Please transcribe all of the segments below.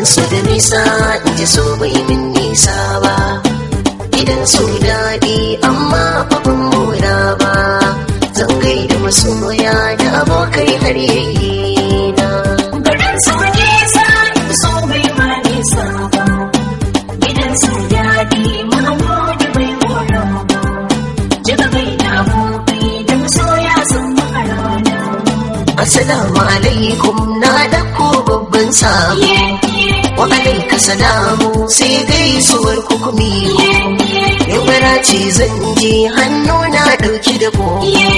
nisa in ji so bai min nisa ba gidan su daɗi amma babban mura ba zan gaida masoya da abokai har yayi na Garin su nisa, so bai ma nisa ba. Gidan su daɗi, Mahmudu bai mora ba. Jiga bai da da masoya sun rana. assalamu alaikum na ɗauko babban sabo wa alaika salamu sai gaisuwar hukumi yau ce zan je hannu na ɗauki da ye.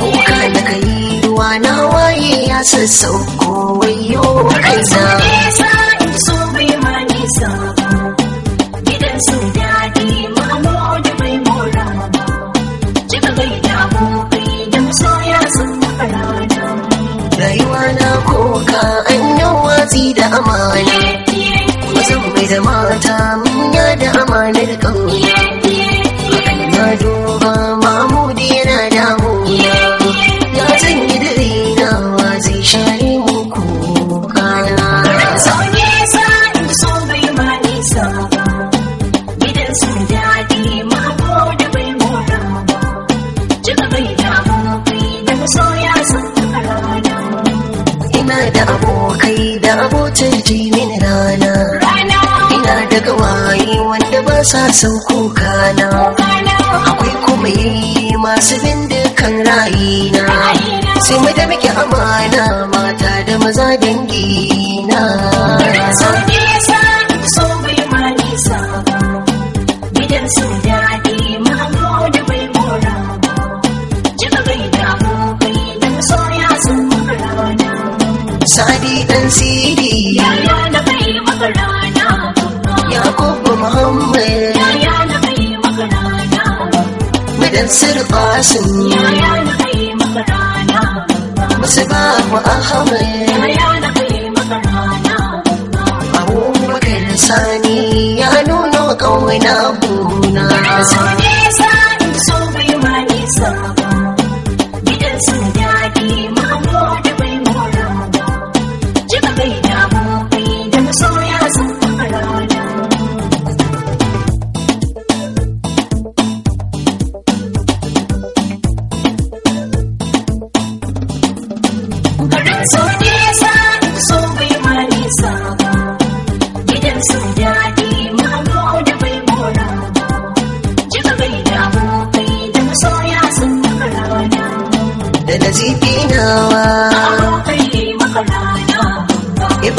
kuka da kai ruwa na waye ya sassauko wayo Garin da mata manya da amanar ƙauye hakan na duba mamudi yana damu. Ya zan yi da rainawa zai share muku kana So nisa, so bai ma nisa ba. Gidan su daɗi, Mahmudu bai mora ba. Jiga bai da da masoya sun ina da abokai da abotar jimin Rana, ina da gawaye wanda ba sa son kuka na rana, akwai kuma yayi masu bindikan rayina sai mu da muke amana mata da maza dangina. Gidan su maka rana? Musu babu ahmad.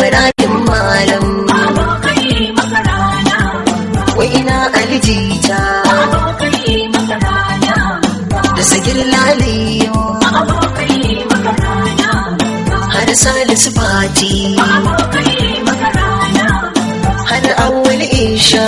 Ibrahim malam. Wai ina alijita da sagir laliyo. Har salisu fati. Har awwal isha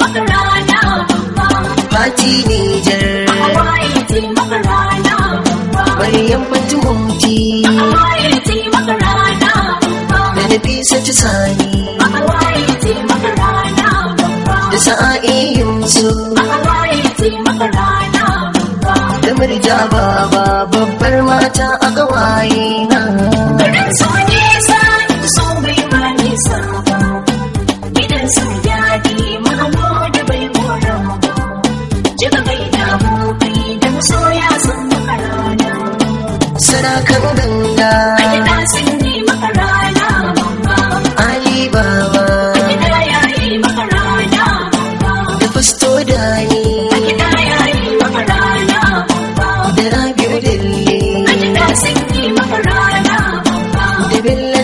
maka rana babba fati nijar maryam babba da nafisa ta sani da sa'a'i yusuf. Da murja baba babbar mata a gawaye na. Garin su nisa